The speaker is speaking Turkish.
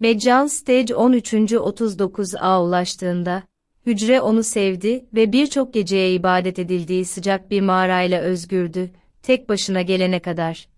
Meccan Stage 13. 39'a ulaştığında, hücre onu sevdi ve birçok geceye ibadet edildiği sıcak bir mağarayla özgürdü, tek başına gelene kadar.